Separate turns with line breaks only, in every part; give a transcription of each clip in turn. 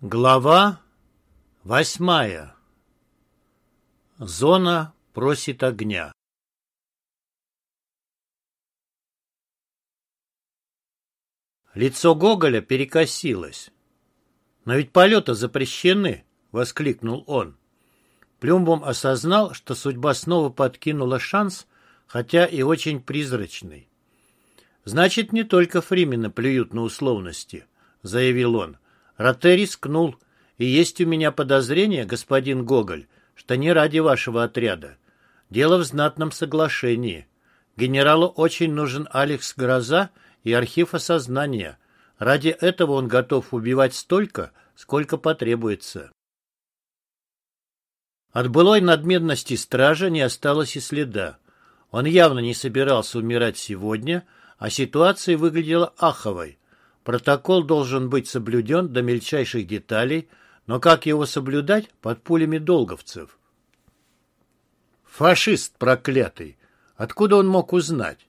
Глава восьмая. Зона просит огня. Лицо Гоголя перекосилось. «Но ведь полеты запрещены!» — воскликнул он. Плюмбом осознал, что судьба снова подкинула шанс, хотя и очень призрачный. «Значит, не только Фримена плюют на условности», — заявил он. Роте рискнул, и есть у меня подозрение, господин Гоголь, что не ради вашего отряда. Дело в знатном соглашении. Генералу очень нужен Алекс Гроза и архив осознания. Ради этого он готов убивать столько, сколько потребуется. От былой надменности стража не осталось и следа. Он явно не собирался умирать сегодня, а ситуация выглядела аховой. Протокол должен быть соблюден до мельчайших деталей, но как его соблюдать под пулями долговцев? Фашист проклятый! Откуда он мог узнать?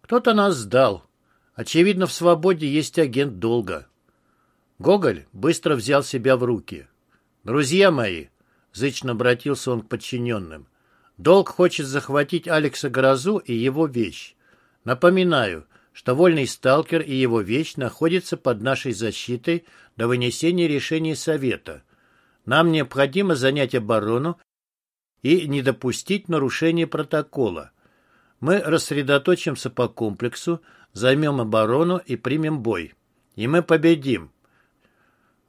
Кто-то нас сдал. Очевидно, в свободе есть агент долга. Гоголь быстро взял себя в руки. «Друзья мои!» — зычно обратился он к подчиненным. «Долг хочет захватить Алекса Грозу и его вещь. Напоминаю, что вольный сталкер и его вещь находятся под нашей защитой до вынесения решения Совета. Нам необходимо занять оборону и не допустить нарушения протокола. Мы рассредоточимся по комплексу, займем оборону и примем бой. И мы победим.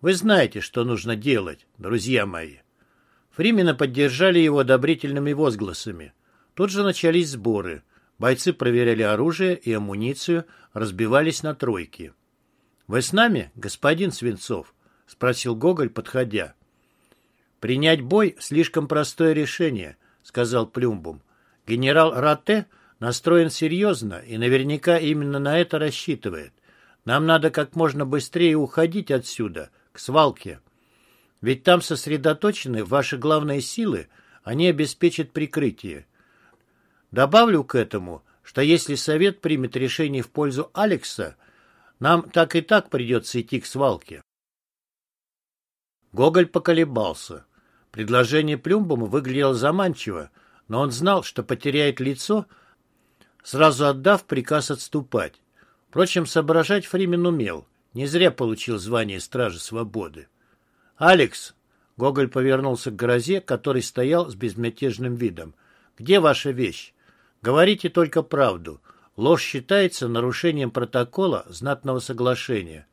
Вы знаете, что нужно делать, друзья мои. Фримена поддержали его одобрительными возгласами. Тут же начались сборы. Бойцы проверяли оружие и амуницию, разбивались на тройки. «Вы с нами, господин Свинцов?» — спросил Гоголь, подходя. «Принять бой — слишком простое решение», — сказал Плюмбум. «Генерал Ратте настроен серьезно и наверняка именно на это рассчитывает. Нам надо как можно быстрее уходить отсюда, к свалке. Ведь там сосредоточены ваши главные силы, они обеспечат прикрытие. Добавлю к этому, что если Совет примет решение в пользу Алекса, нам так и так придется идти к свалке. Гоголь поколебался. Предложение Плюмбома выглядело заманчиво, но он знал, что потеряет лицо, сразу отдав приказ отступать. Впрочем, соображать Фримен умел. Не зря получил звание Стражи Свободы. «Алекс!» — Гоголь повернулся к грозе, который стоял с безмятежным видом. «Где ваша вещь? Говорите только правду. Ложь считается нарушением протокола знатного соглашения.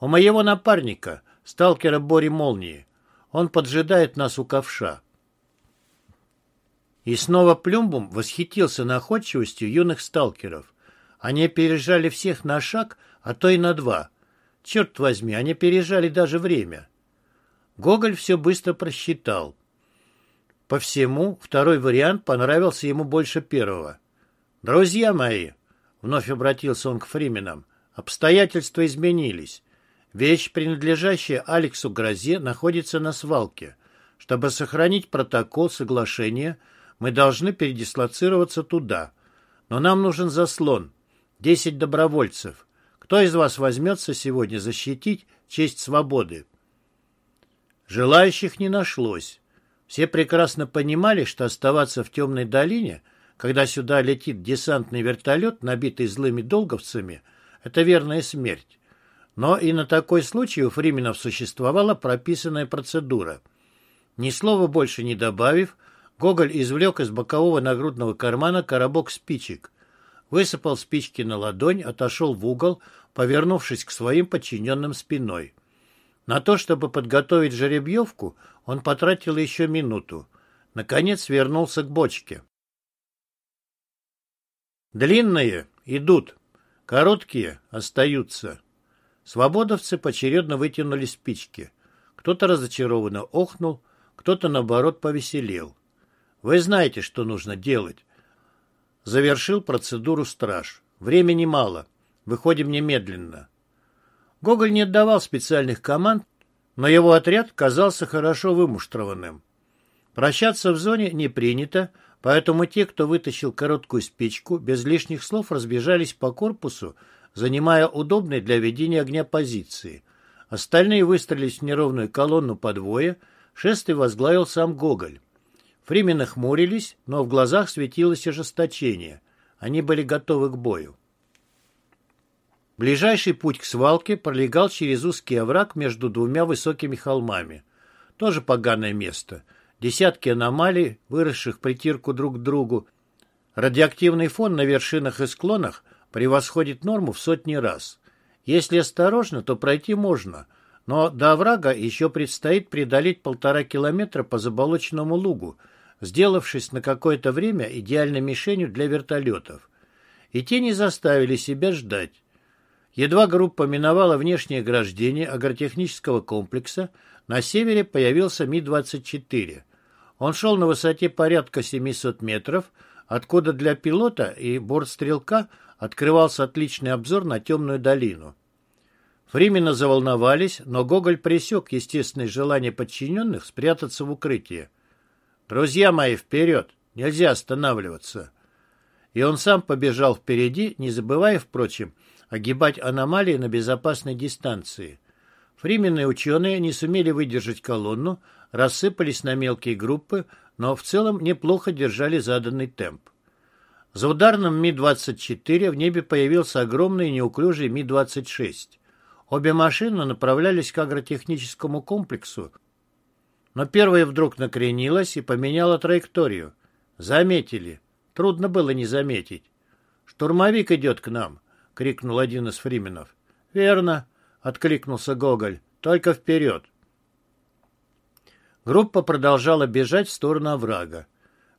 У моего напарника, сталкера Бори Молнии, он поджидает нас у ковша. И снова Плюмбум восхитился находчивостью юных сталкеров. Они опережали всех на шаг, а то и на два. Черт возьми, они опережали даже время. Гоголь все быстро просчитал. По всему, второй вариант понравился ему больше первого. «Друзья мои!» — вновь обратился он к Фрименам. «Обстоятельства изменились. Вещь, принадлежащая Алексу Грозе, находится на свалке. Чтобы сохранить протокол соглашения, мы должны передислоцироваться туда. Но нам нужен заслон. Десять добровольцев. Кто из вас возьмется сегодня защитить честь свободы?» Желающих не нашлось. Все прекрасно понимали, что оставаться в темной долине, когда сюда летит десантный вертолет, набитый злыми долговцами, это верная смерть. Но и на такой случай у Фрименов существовала прописанная процедура. Ни слова больше не добавив, Гоголь извлек из бокового нагрудного кармана коробок спичек. Высыпал спички на ладонь, отошел в угол, повернувшись к своим подчиненным спиной. На то, чтобы подготовить жеребьевку, он потратил еще минуту. Наконец вернулся к бочке. Длинные идут, короткие остаются. Свободовцы поочередно вытянули спички. Кто-то разочарованно охнул, кто-то, наоборот, повеселел. Вы знаете, что нужно делать. Завершил процедуру страж. Времени мало. Выходим немедленно. Гоголь не отдавал специальных команд, но его отряд казался хорошо вымуштрованным. Прощаться в зоне не принято, поэтому те, кто вытащил короткую спичку, без лишних слов разбежались по корпусу, занимая удобные для ведения огня позиции. Остальные выстроились в неровную колонну по двое, шествие возглавил сам Гоголь. Фримены хмурились, но в глазах светилось ожесточение. Они были готовы к бою. Ближайший путь к свалке пролегал через узкий овраг между двумя высокими холмами. Тоже поганое место. Десятки аномалий, выросших притирку друг к другу. Радиоактивный фон на вершинах и склонах превосходит норму в сотни раз. Если осторожно, то пройти можно, но до оврага еще предстоит преодолеть полтора километра по заболоченному лугу, сделавшись на какое-то время идеальной мишенью для вертолетов. И те не заставили себя ждать. Едва группа миновала внешнее ограждение агротехнического комплекса, на севере появился Ми-24. Он шел на высоте порядка 700 метров, откуда для пилота и бортстрелка открывался отличный обзор на темную долину. Временно заволновались, но Гоголь пресек естественное желание подчиненных спрятаться в укрытие. «Друзья мои, вперед! Нельзя останавливаться!» И он сам побежал впереди, не забывая, впрочем, огибать аномалии на безопасной дистанции. Фрименные ученые не сумели выдержать колонну, рассыпались на мелкие группы, но в целом неплохо держали заданный темп. За ударным Ми-24 в небе появился огромный неуклюжий Ми-26. Обе машины направлялись к агротехническому комплексу, но первая вдруг накренилась и поменяла траекторию. Заметили. Трудно было не заметить. «Штурмовик идет к нам», — крикнул один из фрименов. «Верно», — откликнулся Гоголь. «Только вперед». Группа продолжала бежать в сторону оврага.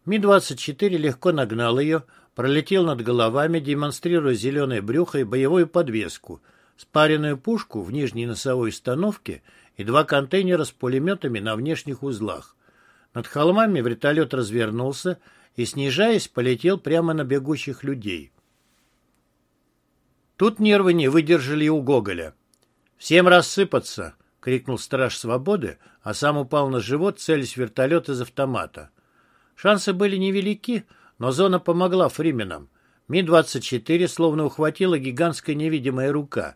Ми-24 легко нагнал ее, пролетел над головами, демонстрируя зеленое брюхо и боевую подвеску, спаренную пушку в нижней носовой установке и два контейнера с пулеметами на внешних узлах. Над холмами вертолет развернулся и, снижаясь, полетел прямо на бегущих людей. Тут нервы не выдержали у Гоголя. «Всем рассыпаться!» — крикнул страж свободы, а сам упал на живот, целясь вертолет из автомата. Шансы были невелики, но зона помогла фрименам. Ми-24 словно ухватила гигантская невидимая рука.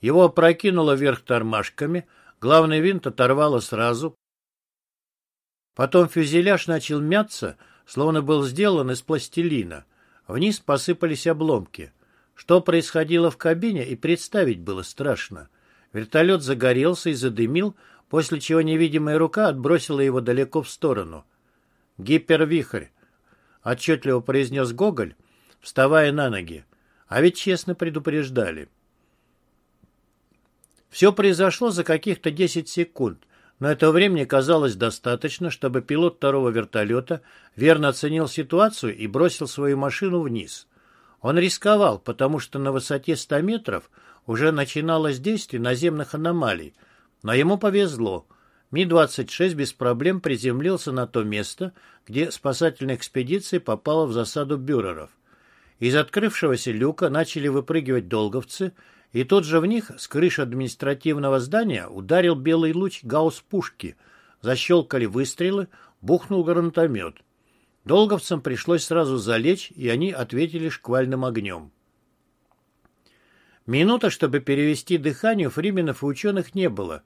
Его опрокинуло вверх тормашками, главный винт оторвало сразу. Потом фюзеляж начал мяться, словно был сделан из пластилина. Вниз посыпались обломки. Что происходило в кабине, и представить было страшно. Вертолет загорелся и задымил, после чего невидимая рука отбросила его далеко в сторону. «Гипервихрь», — отчетливо произнес Гоголь, вставая на ноги. А ведь честно предупреждали. Все произошло за каких-то 10 секунд, но этого времени казалось достаточно, чтобы пилот второго вертолета верно оценил ситуацию и бросил свою машину вниз. Он рисковал, потому что на высоте 100 метров уже начиналось действие наземных аномалий, но ему повезло. Ми-26 без проблем приземлился на то место, где спасательная экспедиция попала в засаду бюреров. Из открывшегося люка начали выпрыгивать долговцы, и тут же в них с крыши административного здания ударил белый луч гаусс-пушки, защелкали выстрелы, бухнул гранатомет. Долговцам пришлось сразу залечь, и они ответили шквальным огнем. Минута, чтобы перевести дыхание, у фрименов и ученых не было.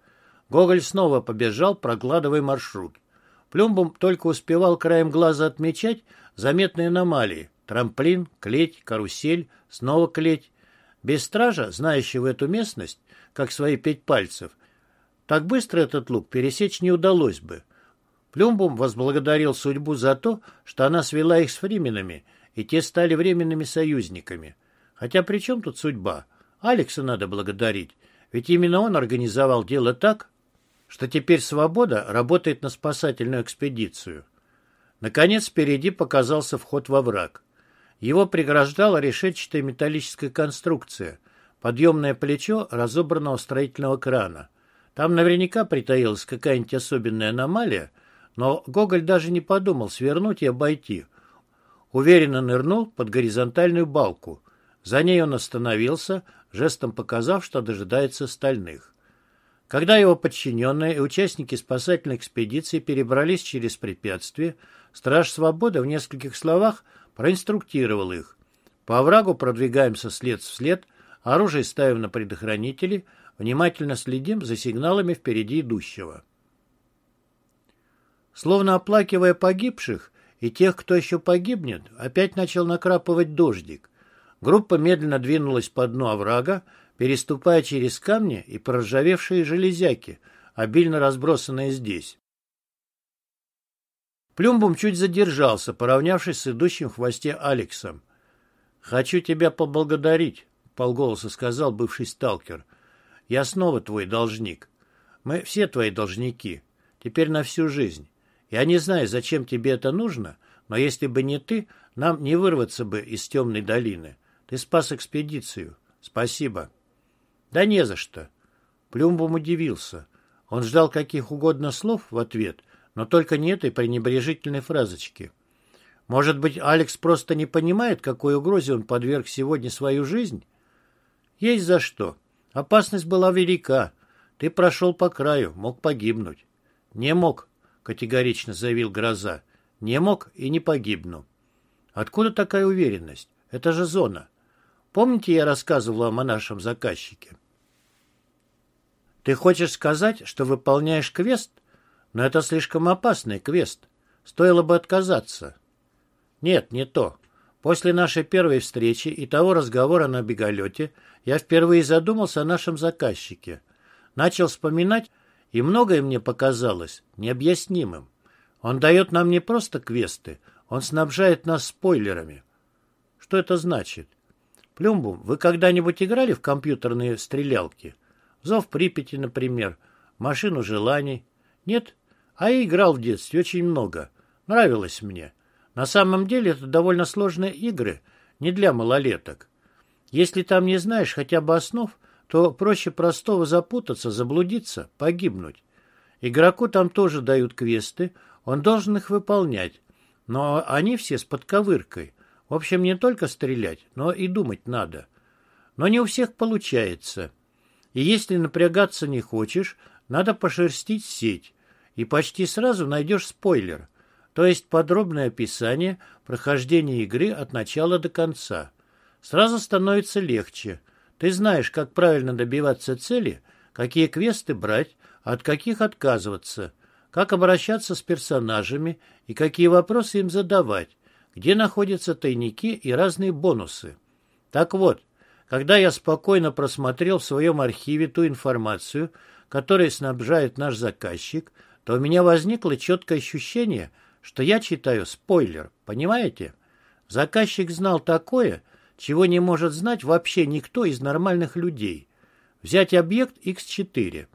Гоголь снова побежал, прокладывая маршрут. Плюмбом только успевал краем глаза отмечать заметные аномалии. Трамплин, клеть, карусель, снова клеть. Без стража, знающего эту местность, как свои пять пальцев, так быстро этот луг пересечь не удалось бы. Плюмбум возблагодарил судьбу за то, что она свела их с фрименами, и те стали временными союзниками. Хотя при чем тут судьба? Алекса надо благодарить, ведь именно он организовал дело так, что теперь «Свобода» работает на спасательную экспедицию. Наконец, впереди показался вход во враг. Его преграждала решетчатая металлическая конструкция, подъемное плечо разобранного строительного крана. Там наверняка притаилась какая-нибудь особенная аномалия, но Гоголь даже не подумал свернуть и обойти. Уверенно нырнул под горизонтальную балку. За ней он остановился, жестом показав, что дожидается остальных. Когда его подчиненные и участники спасательной экспедиции перебрались через препятствие, Страж Свободы в нескольких словах проинструктировал их. По оврагу продвигаемся след в след, оружие ставим на предохранители, внимательно следим за сигналами впереди идущего. Словно оплакивая погибших и тех, кто еще погибнет, опять начал накрапывать дождик. Группа медленно двинулась по дну оврага, переступая через камни и проржавевшие железяки, обильно разбросанные здесь. Плюмбум чуть задержался, поравнявшись с идущим в хвосте Алексом. «Хочу тебя поблагодарить», — полголоса сказал бывший сталкер. «Я снова твой должник. Мы все твои должники. Теперь на всю жизнь. Я не знаю, зачем тебе это нужно, но если бы не ты, нам не вырваться бы из темной долины. Ты спас экспедицию. Спасибо. Да не за что. Плюмбум удивился. Он ждал каких угодно слов в ответ, но только не этой пренебрежительной фразочки. Может быть, Алекс просто не понимает, какой угрозе он подверг сегодня свою жизнь? Есть за что. Опасность была велика. Ты прошел по краю, мог погибнуть. Не мог, категорично заявил Гроза. Не мог и не погибну. Откуда такая уверенность? Это же зона. Помните, я рассказывал вам о нашем заказчике? Ты хочешь сказать, что выполняешь квест? Но это слишком опасный квест. Стоило бы отказаться. Нет, не то. После нашей первой встречи и того разговора на беголете я впервые задумался о нашем заказчике. Начал вспоминать, и многое мне показалось необъяснимым. Он дает нам не просто квесты, он снабжает нас спойлерами. Что это значит? Плюмбум, вы когда-нибудь играли в компьютерные стрелялки? Зов Припяти, например. Машину желаний. Нет? А я играл в детстве очень много. Нравилось мне. На самом деле это довольно сложные игры, не для малолеток. Если там не знаешь хотя бы основ, то проще простого запутаться, заблудиться, погибнуть. Игроку там тоже дают квесты, он должен их выполнять. Но они все с подковыркой. В общем, не только стрелять, но и думать надо. Но не у всех получается. И если напрягаться не хочешь, надо пошерстить сеть. И почти сразу найдешь спойлер, то есть подробное описание прохождения игры от начала до конца. Сразу становится легче. Ты знаешь, как правильно добиваться цели, какие квесты брать, от каких отказываться, как обращаться с персонажами и какие вопросы им задавать где находятся тайники и разные бонусы. Так вот, когда я спокойно просмотрел в своем архиве ту информацию, которой снабжает наш заказчик, то у меня возникло четкое ощущение, что я читаю спойлер, понимаете? Заказчик знал такое, чего не может знать вообще никто из нормальных людей. Взять объект X4.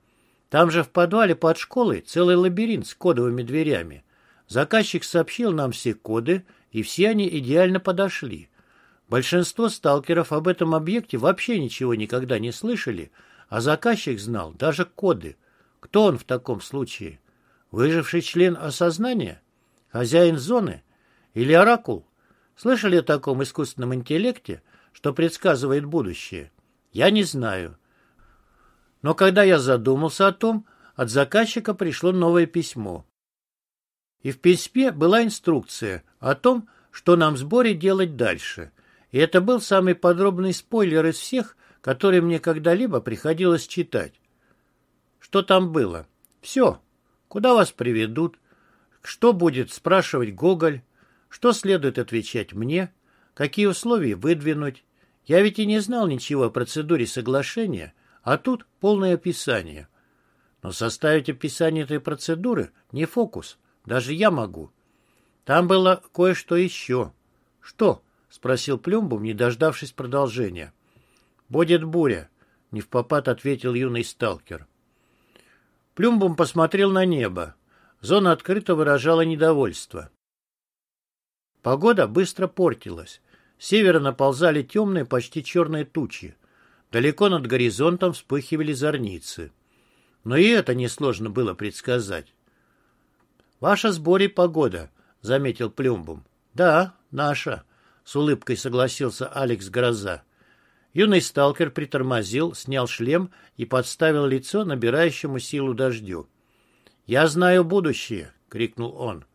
Там же в подвале под школой целый лабиринт с кодовыми дверями. Заказчик сообщил нам все коды, и все они идеально подошли. Большинство сталкеров об этом объекте вообще ничего никогда не слышали, а заказчик знал даже коды. Кто он в таком случае? Выживший член осознания? Хозяин зоны? Или оракул? Слышали о таком искусственном интеллекте, что предсказывает будущее? Я не знаю. Но когда я задумался о том, от заказчика пришло новое письмо. И в письме была инструкция о том, что нам в сборе делать дальше. И это был самый подробный спойлер из всех, которые мне когда-либо приходилось читать. Что там было? Все. Куда вас приведут? Что будет спрашивать Гоголь? Что следует отвечать мне? Какие условия выдвинуть? Я ведь и не знал ничего о процедуре соглашения, а тут полное описание. Но составить описание этой процедуры не фокус. Даже я могу. Там было кое-что еще. Что? Спросил Плюмбум, не дождавшись продолжения. Будет буря, не в попад ответил юный сталкер. Плюмбум посмотрел на небо. Зона открыто выражала недовольство. Погода быстро портилась. С севера наползали темные, почти черные тучи. Далеко над горизонтом вспыхивали зорницы. Но и это несложно было предсказать. «Ваша сборе погода», — заметил Плюмбум. «Да, наша», — с улыбкой согласился Алекс Гроза. Юный сталкер притормозил, снял шлем и подставил лицо набирающему силу дождю. «Я знаю будущее!» — крикнул он.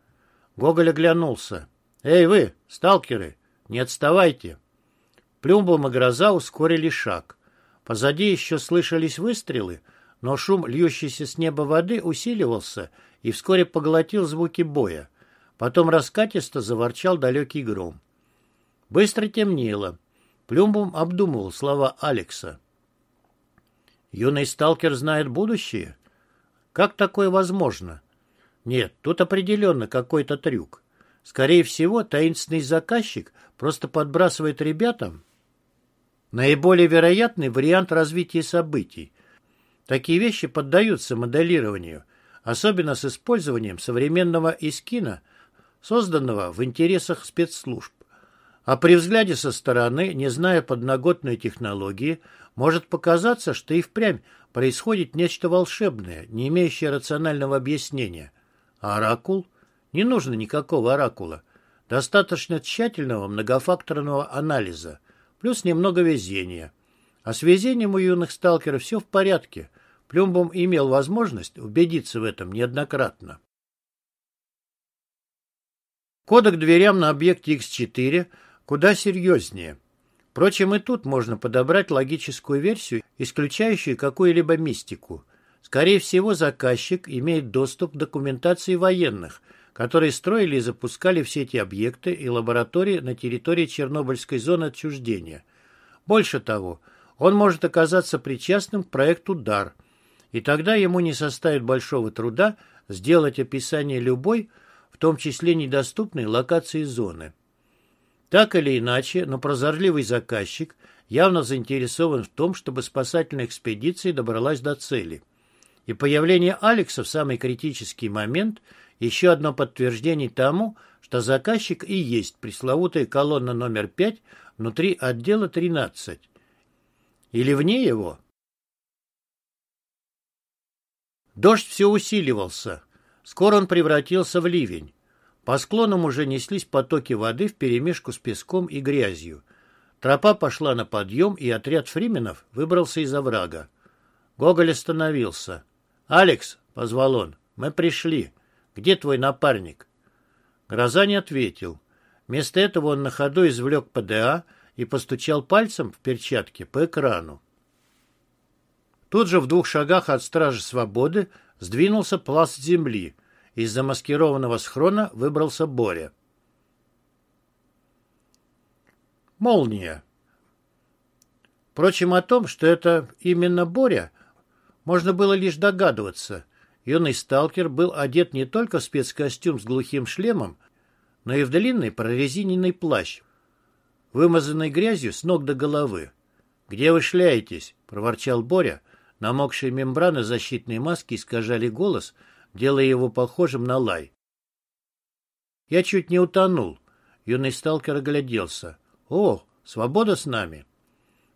Гоголь оглянулся. «Эй вы, сталкеры, не отставайте!» Плюмбум и Гроза ускорили шаг. Позади еще слышались выстрелы, но шум льющейся с неба воды усиливался и вскоре поглотил звуки боя. Потом раскатисто заворчал далекий гром. Быстро темнело. Плюмбум обдумывал слова Алекса. Юный сталкер знает будущее? Как такое возможно? Нет, тут определенно какой-то трюк. Скорее всего, таинственный заказчик просто подбрасывает ребятам наиболее вероятный вариант развития событий. Такие вещи поддаются моделированию, особенно с использованием современного искина, созданного в интересах спецслужб. А при взгляде со стороны, не зная подноготной технологии, может показаться, что и впрямь происходит нечто волшебное, не имеющее рационального объяснения. А оракул? Не нужно никакого оракула. Достаточно тщательного многофакторного анализа, плюс немного везения. А с везением у юных сталкеров все в порядке. Плюмбом имел возможность убедиться в этом неоднократно. Кода к дверям на объекте X4 куда серьезнее. Впрочем, и тут можно подобрать логическую версию, исключающую какую-либо мистику. Скорее всего, заказчик имеет доступ к документации военных, которые строили и запускали все эти объекты и лаборатории на территории Чернобыльской зоны отчуждения. Больше того, он может оказаться причастным к проекту «Дар», и тогда ему не составит большого труда сделать описание любой, в том числе недоступной локации зоны. Так или иначе, но прозорливый заказчик явно заинтересован в том, чтобы спасательная экспедиция добралась до цели. И появление Алекса в самый критический момент – еще одно подтверждение тому, что заказчик и есть пресловутая колонна номер 5 внутри отдела 13. Или вне его? Дождь все усиливался. Скоро он превратился в ливень. По склонам уже неслись потоки воды вперемешку с песком и грязью. Тропа пошла на подъем, и отряд фрименов выбрался из оврага. Гоголь остановился. «Алекс!» — позвал он. «Мы пришли. Где твой напарник?» Гроза не ответил. Вместо этого он на ходу извлек ПДА и постучал пальцем в перчатке по экрану. Тут же в двух шагах от Стражи Свободы сдвинулся пласт земли — из замаскированного схрона выбрался Боря. Молния. Впрочем, о том, что это именно Боря, можно было лишь догадываться. Юный сталкер был одет не только в спецкостюм с глухим шлемом, но и в длинный прорезиненный плащ, вымазанный грязью с ног до головы. «Где вы шляетесь?» — проворчал Боря. Намокшие мембраны защитной маски искажали голос — делая его похожим на лай. Я чуть не утонул. Юный сталкер огляделся. «О, свобода с нами!»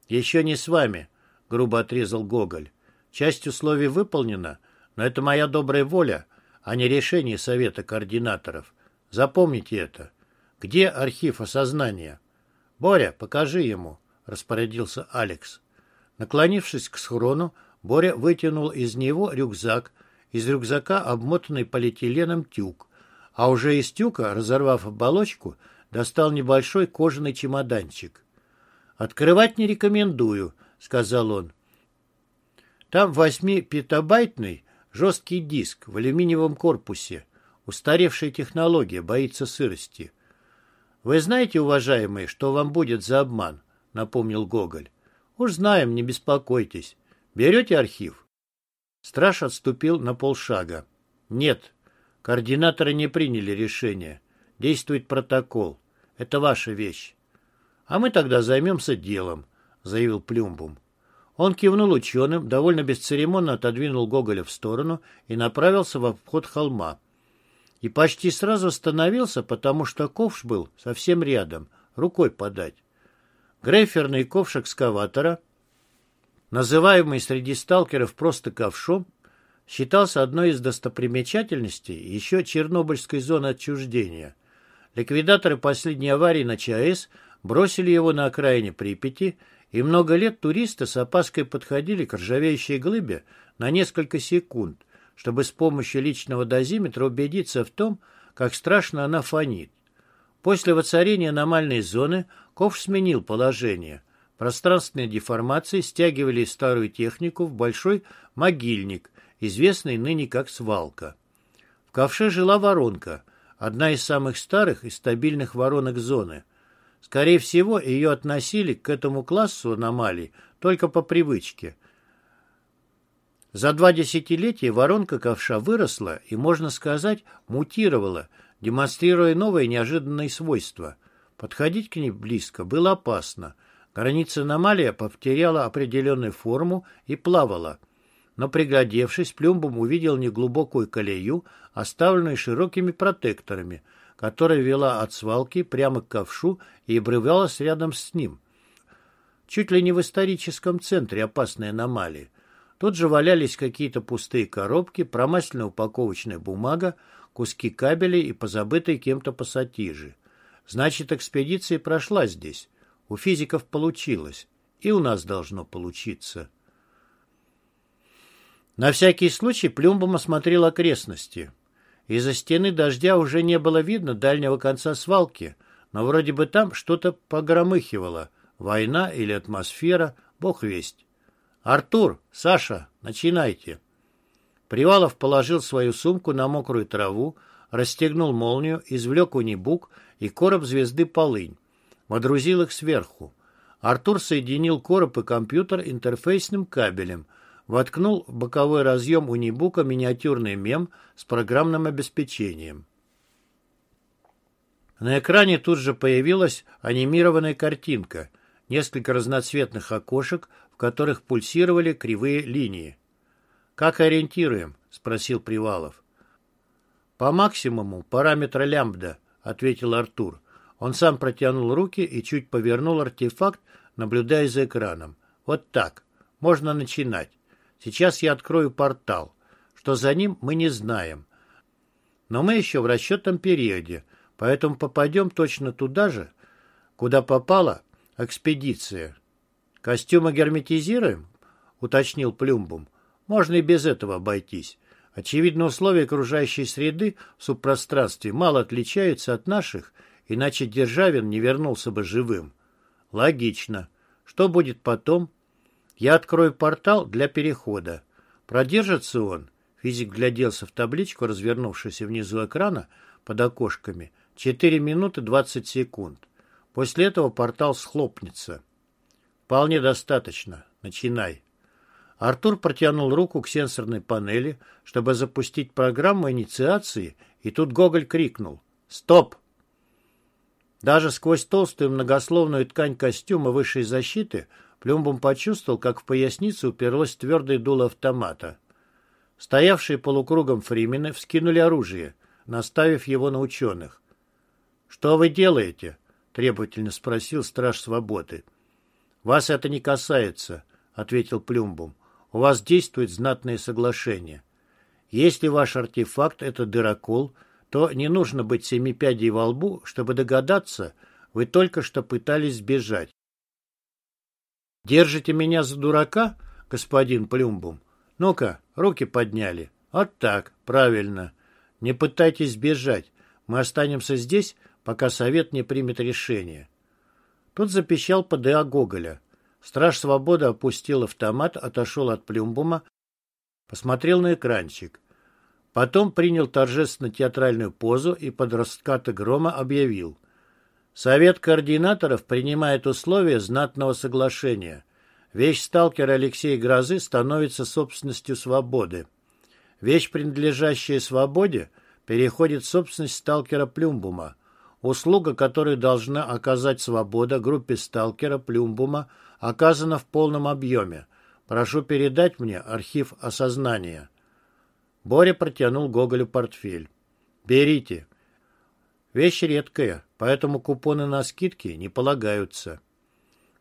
«Еще не с вами», — грубо отрезал Гоголь. «Часть условий выполнена, но это моя добрая воля, а не решение совета координаторов. Запомните это. Где архив осознания?» «Боря, покажи ему», — распорядился Алекс. Наклонившись к схрону, Боря вытянул из него рюкзак, из рюкзака обмотанный полиэтиленом тюк, а уже из тюка, разорвав оболочку, достал небольшой кожаный чемоданчик. «Открывать не рекомендую», — сказал он. «Там восьмипетабайтный жесткий диск в алюминиевом корпусе. Устаревшая технология, боится сырости». «Вы знаете, уважаемые, что вам будет за обман?» — напомнил Гоголь. «Уж знаем, не беспокойтесь. Берете архив?» Страж отступил на полшага. «Нет, координаторы не приняли решение. Действует протокол. Это ваша вещь. А мы тогда займемся делом», — заявил Плюмбум. Он кивнул ученым, довольно бесцеремонно отодвинул Гоголя в сторону и направился в обход холма. И почти сразу остановился, потому что ковш был совсем рядом, рукой подать. Грейферный ковш экскаватора — называемый среди сталкеров просто ковшом, считался одной из достопримечательностей еще Чернобыльской зоны отчуждения. Ликвидаторы последней аварии на ЧАЭС бросили его на окраине Припяти, и много лет туристы с опаской подходили к ржавеющей глыбе на несколько секунд, чтобы с помощью личного дозиметра убедиться в том, как страшно она фонит. После воцарения аномальной зоны ковш сменил положение – пространственные деформации стягивали старую технику в большой могильник, известный ныне как свалка. В ковше жила воронка, одна из самых старых и стабильных воронок зоны. Скорее всего, ее относили к этому классу аномалий только по привычке. За два десятилетия воронка ковша выросла и, можно сказать, мутировала, демонстрируя новые неожиданные свойства. Подходить к ней близко было опасно. Граница аномалия потеряла определенную форму и плавала. Но, приглядевшись, Плюмбом увидел неглубокую колею, оставленную широкими протекторами, которая вела от свалки прямо к ковшу и обрывалась рядом с ним. Чуть ли не в историческом центре опасной аномалии. Тут же валялись какие-то пустые коробки, промасленная упаковочная бумага, куски кабелей и позабытые кем-то пассатижи. Значит, экспедиция прошла здесь. У физиков получилось. И у нас должно получиться. На всякий случай Плюмбом осмотрел окрестности. Из-за стены дождя уже не было видно дальнего конца свалки, но вроде бы там что-то погромыхивало. Война или атмосфера, бог весть. «Артур, Саша, начинайте!» Привалов положил свою сумку на мокрую траву, расстегнул молнию, извлек унибук и короб звезды полынь. Водрузил их сверху. Артур соединил короб и компьютер интерфейсным кабелем, воткнул в боковой разъем унибука миниатюрный мем с программным обеспечением. На экране тут же появилась анимированная картинка, несколько разноцветных окошек, в которых пульсировали кривые линии. «Как ориентируем?» — спросил Привалов. «По максимуму параметра лямбда», — ответил Артур. Он сам протянул руки и чуть повернул артефакт, наблюдая за экраном. «Вот так. Можно начинать. Сейчас я открою портал. Что за ним, мы не знаем. Но мы еще в расчетном периоде, поэтому попадем точно туда же, куда попала экспедиция. Костюмы герметизируем?» — уточнил Плюмбум. Можно и без этого обойтись. Очевидно, условия окружающей среды в субпространстве мало отличаются от наших, иначе Державин не вернулся бы живым. Логично. Что будет потом? Я открою портал для перехода. Продержится он? Физик гляделся в табличку, развернувшуюся внизу экрана под окошками. Четыре минуты двадцать секунд. После этого портал схлопнется. Вполне достаточно. Начинай. Артур протянул руку к сенсорной панели, чтобы запустить программу инициации, и тут Гоголь крикнул «Стоп!». Даже сквозь толстую многословную ткань костюма высшей защиты Плюмбом почувствовал, как в поясницу уперлось твердое дуло автомата. Стоявшие полукругом фримены вскинули оружие, наставив его на ученых. «Что вы делаете?» — требовательно спросил страж свободы. «Вас это не касается», — ответил Плюмбум у вас действует знатное соглашение. Если ваш артефакт — это дырокол, то не нужно быть семипядей во лбу, чтобы догадаться, вы только что пытались сбежать. Держите меня за дурака, господин Плюмбум? Ну-ка, руки подняли. Вот так, правильно. Не пытайтесь сбежать. Мы останемся здесь, пока совет не примет решение. Тут запищал ПДА Гоголя. Страж свободы опустил автомат, отошел от плюмбума, посмотрел на экранчик. Потом принял торжественно-театральную позу и под раскаты грома объявил. Совет координаторов принимает условия знатного соглашения. Вещь сталкера Алексея Грозы становится собственностью свободы. Вещь, принадлежащая свободе, переходит в собственность сталкера Плюмбума. Услуга, которую должна оказать свобода группе сталкера Плюмбума, оказана в полном объеме. Прошу передать мне архив осознания». Боря протянул Гоголю портфель. «Берите. Вещь редкая, поэтому купоны на скидки не полагаются».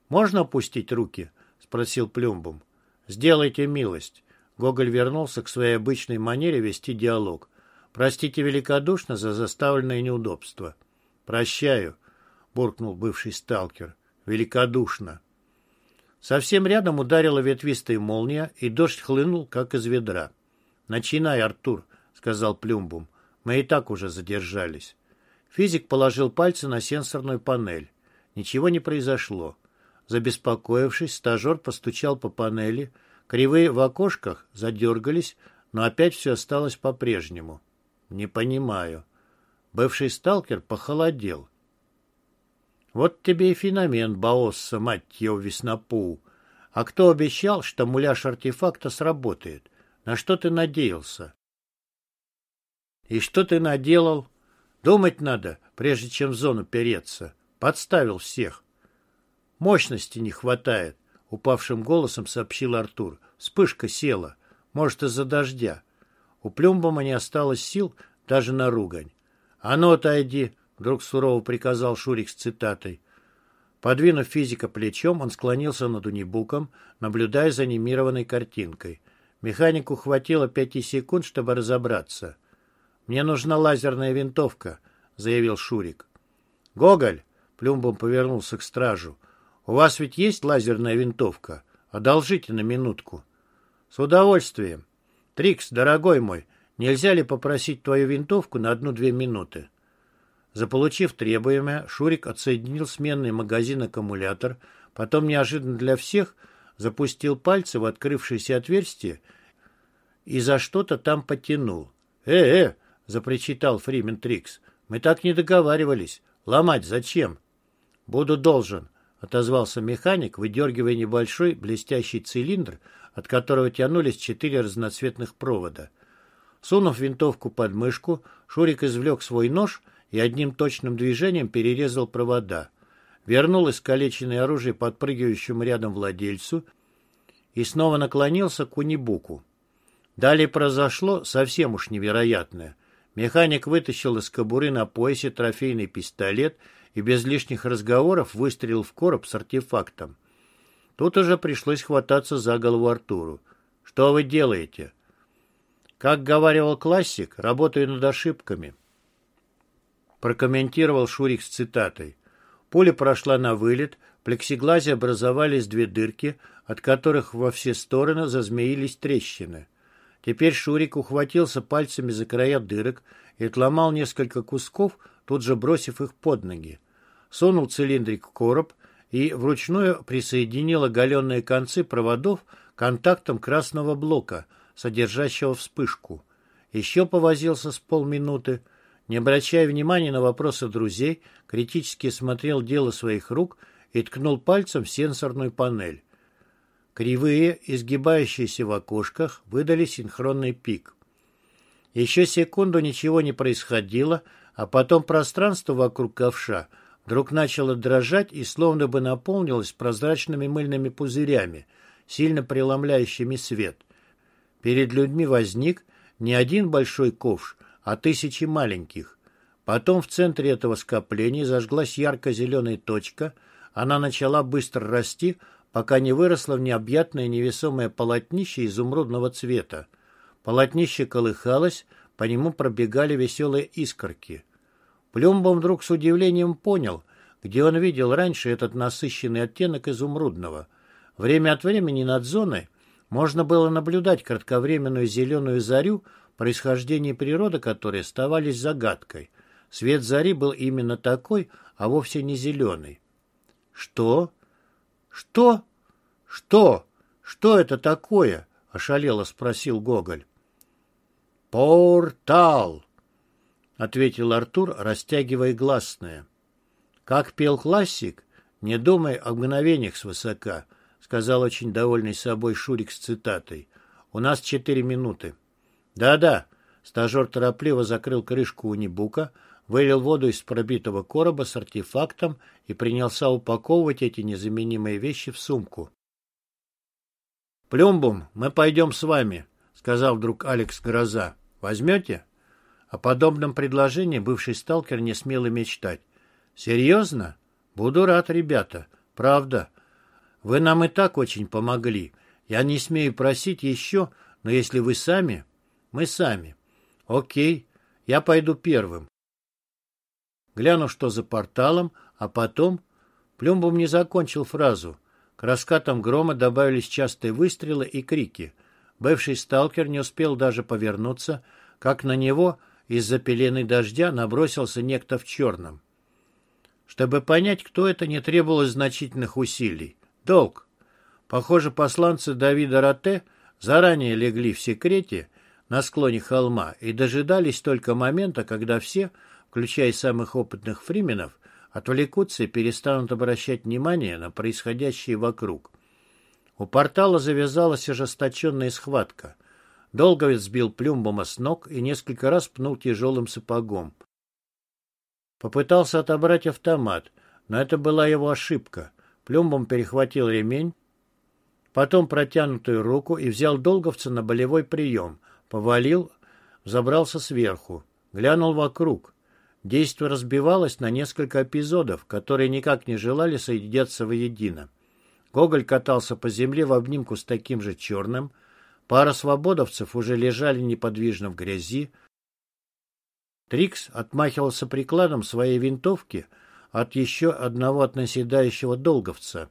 «Можно опустить руки?» — спросил Плюмбум. «Сделайте милость». Гоголь вернулся к своей обычной манере вести диалог. «Простите великодушно за заставленное неудобство». «Прощаю», — буркнул бывший сталкер. «Великодушно». Совсем рядом ударила ветвистая молния, и дождь хлынул, как из ведра. «Начинай, Артур», — сказал Плюмбум. «Мы и так уже задержались». Физик положил пальцы на сенсорную панель. Ничего не произошло. Забеспокоившись, стажер постучал по панели. Кривые в окошках задергались, но опять все осталось по-прежнему. Не понимаю. Бывший сталкер похолодел. Вот тебе и феномен Баосса, мать его, веснопу. А кто обещал, что муляж артефакта сработает? На что ты надеялся? И что ты наделал? Думать надо, прежде чем в зону переться. Подставил всех. Мощности не хватает, упавшим голосом сообщил Артур. Вспышка села. Может, из-за дождя. У Плюмбома не осталось сил даже на ругань. «А ну, отойди!» — вдруг сурово приказал Шурик с цитатой. Подвинув физика плечом, он склонился над унибуком, наблюдая за анимированной картинкой. Механику хватило пяти секунд, чтобы разобраться. «Мне нужна лазерная винтовка», — заявил Шурик. «Гоголь!» — Плюмбом повернулся к стражу. «У вас ведь есть лазерная винтовка? Одолжите на минутку». «С удовольствием. Трикс, дорогой мой, нельзя ли попросить твою винтовку на одну-две минуты?» Заполучив требуемое, Шурик отсоединил сменный магазин-аккумулятор, потом неожиданно для всех запустил пальцы в открывшееся отверстие и за что-то там потянул. «Э-э!» — запричитал Фримен Трикс. «Мы так не договаривались. Ломать зачем?» «Буду должен», — отозвался механик, выдергивая небольшой блестящий цилиндр, от которого тянулись четыре разноцветных провода. Сунув винтовку под мышку, Шурик извлек свой нож и одним точным движением перерезал провода. Вернул искалеченное оружие подпрыгивающему рядом владельцу и снова наклонился к унибуку. Далее произошло совсем уж невероятное. Механик вытащил из кобуры на поясе трофейный пистолет и без лишних разговоров выстрелил в короб с артефактом. Тут уже пришлось хвататься за голову Артуру. «Что вы делаете?» «Как говаривал классик, работаю над ошибками», прокомментировал Шурик с цитатой. Пуля прошла на вылет, в плексиглазе образовались две дырки, от которых во все стороны зазмеились трещины. Теперь Шурик ухватился пальцами за края дырок и отломал несколько кусков, тут же бросив их под ноги. Сунул цилиндрик в короб и вручную присоединил оголенные концы проводов контактом красного блока, содержащего вспышку. Еще повозился с полминуты, не обращая внимания на вопросы друзей, критически смотрел дело своих рук и ткнул пальцем в сенсорную панель. Кривые, изгибающиеся в окошках, выдали синхронный пик. Еще секунду ничего не происходило, а потом пространство вокруг ковша вдруг начало дрожать и словно бы наполнилось прозрачными мыльными пузырями, сильно преломляющими свет. Перед людьми возник не один большой ковш, а тысячи маленьких. Потом в центре этого скопления зажглась ярко-зеленая точка, она начала быстро расти, пока не выросло в необъятное невесомое полотнище изумрудного цвета. Полотнище колыхалось, по нему пробегали веселые искорки. Плюмбом вдруг с удивлением понял, где он видел раньше этот насыщенный оттенок изумрудного. Время от времени над зоной можно было наблюдать кратковременную зеленую зарю, происхождение природы которой оставались загадкой. Свет зари был именно такой, а вовсе не зеленый. «Что?» «Что? Что? Что это такое?» — ошалело спросил Гоголь. «Портал!» — ответил Артур, растягивая гласное. «Как пел классик, не думай о мгновениях свысока», — сказал очень довольный собой Шурик с цитатой. «У нас четыре минуты». «Да-да», — стажер торопливо закрыл крышку унибука, вылил воду из пробитого короба с артефактом и принялся упаковывать эти незаменимые вещи в сумку. «Плюмбум, мы пойдем с вами», — сказал вдруг Алекс Гроза. «Возьмете?» О подобном предложении бывший сталкер не смел и мечтать. «Серьезно? Буду рад, ребята. Правда. Вы нам и так очень помогли. Я не смею просить еще, но если вы сами...» «Мы сами». «Окей, я пойду первым. Гляну, что за порталом, а потом... Плюмбум не закончил фразу. К раскатам грома добавились частые выстрелы и крики. Бывший сталкер не успел даже повернуться, как на него из-за пелены дождя набросился некто в черном. Чтобы понять, кто это, не требовалось значительных усилий. Долг. Похоже, посланцы Давида Роте заранее легли в секрете на склоне холма и дожидались только момента, когда все, включая самых опытных фрименов, отвлекутся и перестанут обращать внимание на происходящее вокруг. У портала завязалась ожесточенная схватка. Долговец сбил Плюмбома с ног и несколько раз пнул тяжелым сапогом. Попытался отобрать автомат, но это была его ошибка. Плюмбом перехватил ремень, потом протянутую руку и взял Долговца на болевой прием, повалил, забрался сверху, глянул вокруг. Действо разбивалось на несколько эпизодов, которые никак не желали соединяться воедино. Гоголь катался по земле в обнимку с таким же черным. Пара свободовцев уже лежали неподвижно в грязи. Трикс отмахивался прикладом своей винтовки от еще одного наседающего долговца.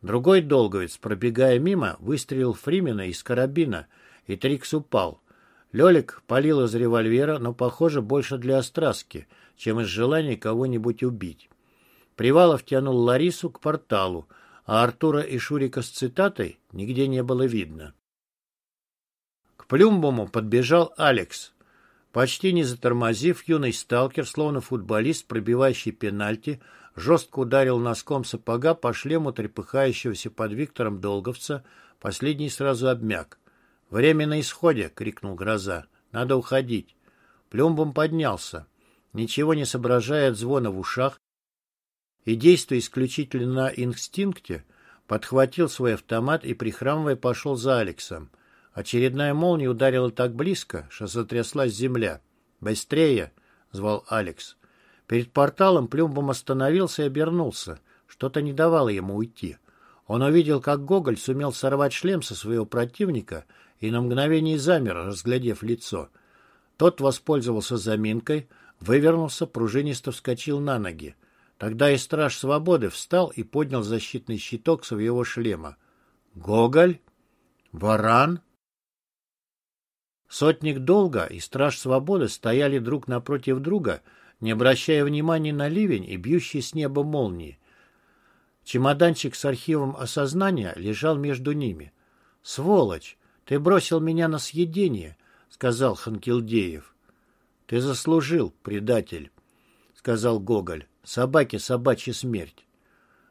Другой долговец, пробегая мимо, выстрелил Фримена из карабина, и Трикс упал. Лелик палил из револьвера, но, похоже, больше для остраски, чем из желания кого-нибудь убить. Привалов тянул Ларису к порталу, а Артура и Шурика с цитатой нигде не было видно. К Плюмбому подбежал Алекс. Почти не затормозив, юный сталкер, словно футболист, пробивающий пенальти, жестко ударил носком сапога по шлему трепыхающегося под Виктором Долговца, последний сразу обмяк. «Время на исходе!» — крикнул Гроза. «Надо уходить!» Плюмбом поднялся. Ничего не соображая от звона в ушах, и, действуя исключительно на инстинкте, подхватил свой автомат и, прихрамывая, пошел за Алексом. Очередная молния ударила так близко, что затряслась земля. «Быстрее!» — звал Алекс. Перед порталом Плюмбом остановился и обернулся. Что-то не давало ему уйти. Он увидел, как Гоголь сумел сорвать шлем со своего противника и на мгновение замер, разглядев лицо. Тот воспользовался заминкой, вывернулся, пружинисто вскочил на ноги. Тогда и страж свободы встал и поднял защитный щиток своего шлема. «Гоголь? Варан?» Сотник Долга и страж свободы стояли друг напротив друга, не обращая внимания на ливень и бьющие с неба молнии. Чемоданчик с архивом осознания лежал между ними. «Сволочь! Ты бросил меня на съедение!» — сказал Ханкилдеев. «Ты заслужил, предатель!» — сказал Гоголь. Собаке собачья смерть.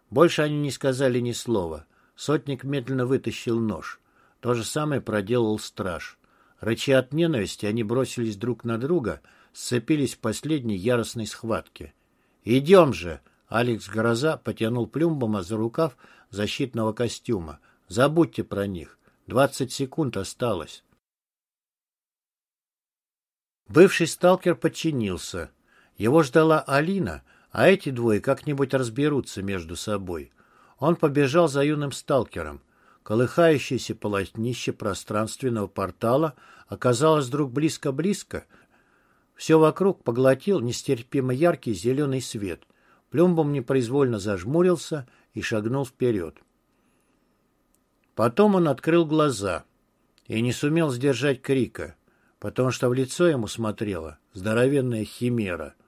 Больше они не сказали ни слова. Сотник медленно вытащил нож. То же самое проделал страж. Рыча от ненависти, они бросились друг на друга, сцепились в последней яростной схватке. «Идем же!» Алекс Гроза потянул Плюмбома за рукав защитного костюма. «Забудьте про них. Двадцать секунд осталось». Бывший сталкер подчинился. Его ждала Алина, а эти двое как-нибудь разберутся между собой. Он побежал за юным сталкером. Колыхающееся полотнище пространственного портала оказалось вдруг близко-близко. Все вокруг поглотил нестерпимо яркий зеленый свет. Плюмбом непроизвольно зажмурился и шагнул вперед. Потом он открыл глаза и не сумел сдержать крика, потому что в лицо ему смотрела здоровенная химера —